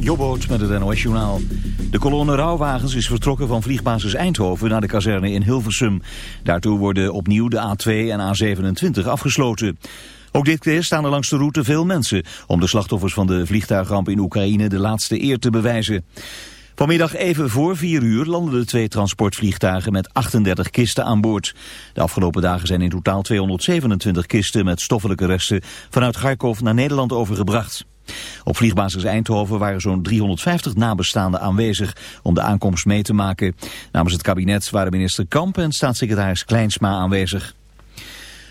Jobboot met het NOS Journaal. De kolonne rouwwagens is vertrokken van vliegbasis Eindhoven naar de kazerne in Hilversum. Daartoe worden opnieuw de A2 en A27 afgesloten. Ook dit keer staan er langs de route veel mensen... om de slachtoffers van de vliegtuigramp in Oekraïne de laatste eer te bewijzen. Vanmiddag even voor 4 uur landden de twee transportvliegtuigen met 38 kisten aan boord. De afgelopen dagen zijn in totaal 227 kisten met stoffelijke resten vanuit Kharkov naar Nederland overgebracht. Op vliegbasis Eindhoven waren zo'n 350 nabestaanden aanwezig om de aankomst mee te maken. Namens het kabinet waren minister Kamp en staatssecretaris Kleinsma aanwezig.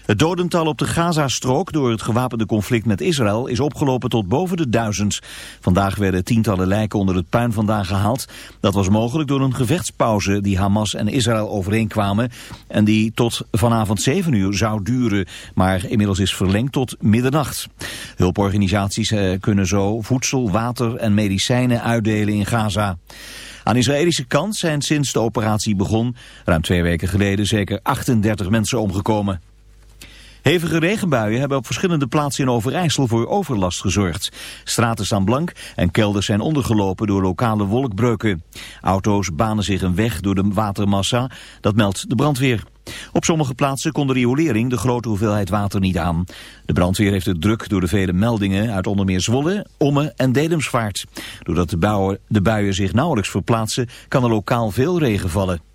Het dodental op de Gazastrook door het gewapende conflict met Israël is opgelopen tot boven de duizend. Vandaag werden tientallen lijken onder het puin vandaan gehaald. Dat was mogelijk door een gevechtspauze die Hamas en Israël overeenkwamen en die tot vanavond 7 uur zou duren, maar inmiddels is verlengd tot middernacht. Hulporganisaties eh, kunnen zo voedsel, water en medicijnen uitdelen in Gaza. Aan de Israëlische kant zijn sinds de operatie begon, ruim twee weken geleden, zeker 38 mensen omgekomen. Hevige regenbuien hebben op verschillende plaatsen in Overijssel voor overlast gezorgd. Straten staan blank en kelders zijn ondergelopen door lokale wolkbreuken. Auto's banen zich een weg door de watermassa, dat meldt de brandweer. Op sommige plaatsen kon de riolering de grote hoeveelheid water niet aan. De brandweer heeft het druk door de vele meldingen uit onder meer Zwolle, Omme en Dedemsvaart. Doordat de de buien zich nauwelijks verplaatsen, kan er lokaal veel regen vallen.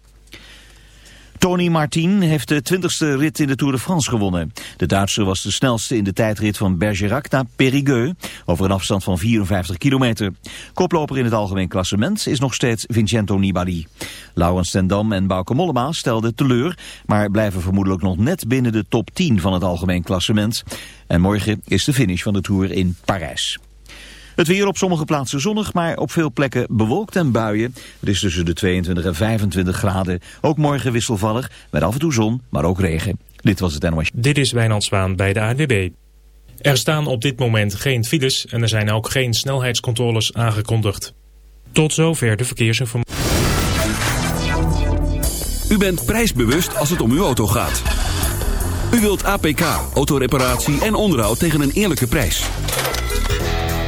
Tony Martin heeft de 20ste rit in de Tour de France gewonnen. De Duitser was de snelste in de tijdrit van Bergerac naar Périgueux, over een afstand van 54 kilometer. Koploper in het algemeen klassement is nog steeds Vincenzo Nibali. Laurens ten Dam en Bauke Mollema stelden teleur, maar blijven vermoedelijk nog net binnen de top 10 van het algemeen klassement. En morgen is de finish van de Tour in Parijs. Het weer op sommige plaatsen zonnig, maar op veel plekken bewolkt en buien. Het is tussen de 22 en 25 graden. Ook morgen wisselvallig, met af en toe zon, maar ook regen. Dit was het NOS. Dit is Wijnand Zwaan bij de ANWB. Er staan op dit moment geen files en er zijn ook geen snelheidscontroles aangekondigd. Tot zover de verkeersinformatie. U bent prijsbewust als het om uw auto gaat. U wilt APK, autoreparatie en onderhoud tegen een eerlijke prijs.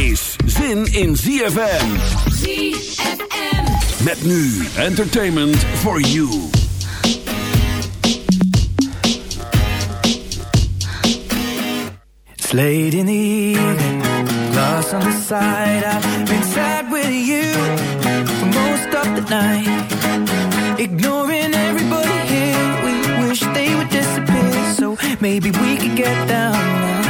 is zin in ZFM. ZFM. Met nu entertainment for you. It's late in the evening, lost on the side. I've been sad with you for most of the night. Ignoring everybody here, we wish they would disappear. So maybe we could get down now.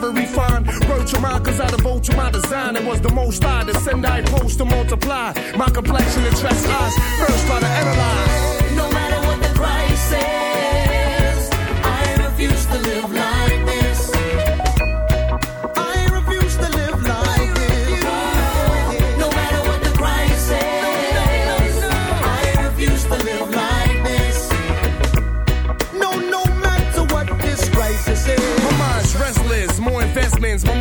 Never refine. Word to mine, cause I devote to my design. It was the most I to send, I post to multiply. My complexion attracts eyes. First, try to analyze.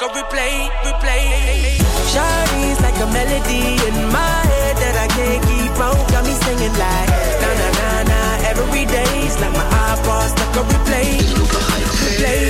stuck on replay, replay. Shawty's like a melody in my head that I can't keep out. Got me singing like na na na na every day's like my iPod stuck on replay, replay.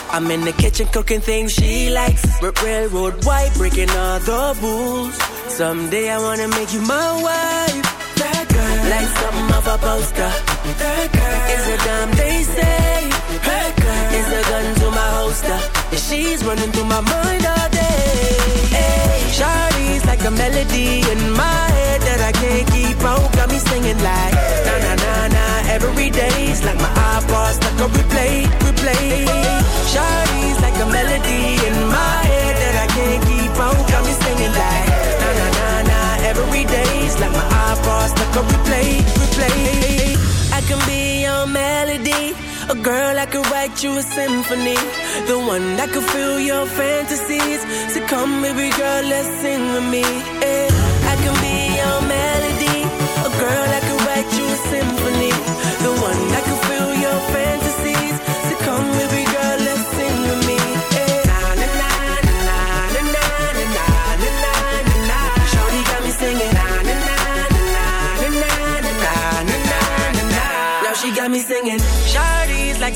I'm in the kitchen cooking things she likes. R- railroad white, breaking all the rules. Someday I wanna make you my wife. That girl, like something off a poster. That girl is a damn they say. That girl is a gun to my holster. And she's running through my mind all day. Hey, Shawty's like a melody in my head that I can't keep out. Got me singing like na na na na every day's like my iPod stuck on replay, replay. Shawty's like a melody in my head that I can't keep out. Got me singing like na na na na every day's like my iPod stuck on replay, replay. I can be your melody. A girl I could write you a symphony, the one that could fill your fantasies. So come, baby girl, let's sing with me. Yeah.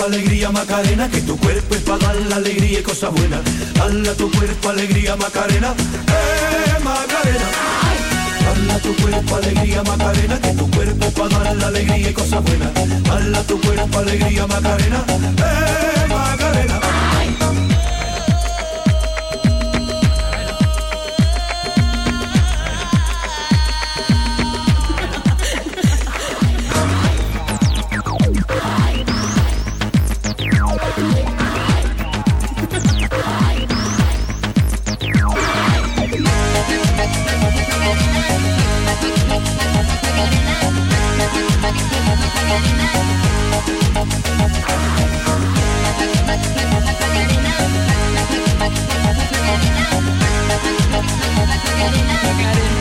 cuerpo, alegría, Macarena, que tu cuerpo es para dar la alegría y cosas buenas. Hala tu cuerpo, alegría, Macarena, eh, Macarena. Hala tu cuerpo, alegría, Macarena, que tu cuerpo es para dar la alegría y cosas buenas. Hala tu cuerpo, alegría, Macarena, eh, Macarena.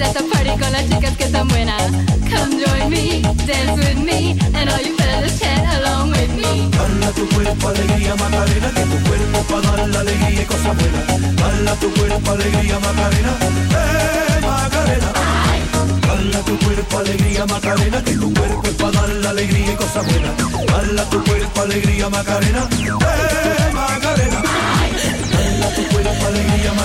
is at the party con las chicas que están buenas. Come join me, dance with me, and all you fellas chat along with me. Bala tu cuerpo alegría Macarena, que tu cuerpo pa dar la alegría y cosas buenas. Dala tu cuerpo alegría Macarena, eh Macarena. Bala tu cuerpo alegría Macarena, que tu cuerpo es para dar la alegría y cosas buenas. Dala tu cuerpo alegría Macarena, eh Macarena.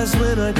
eyes when I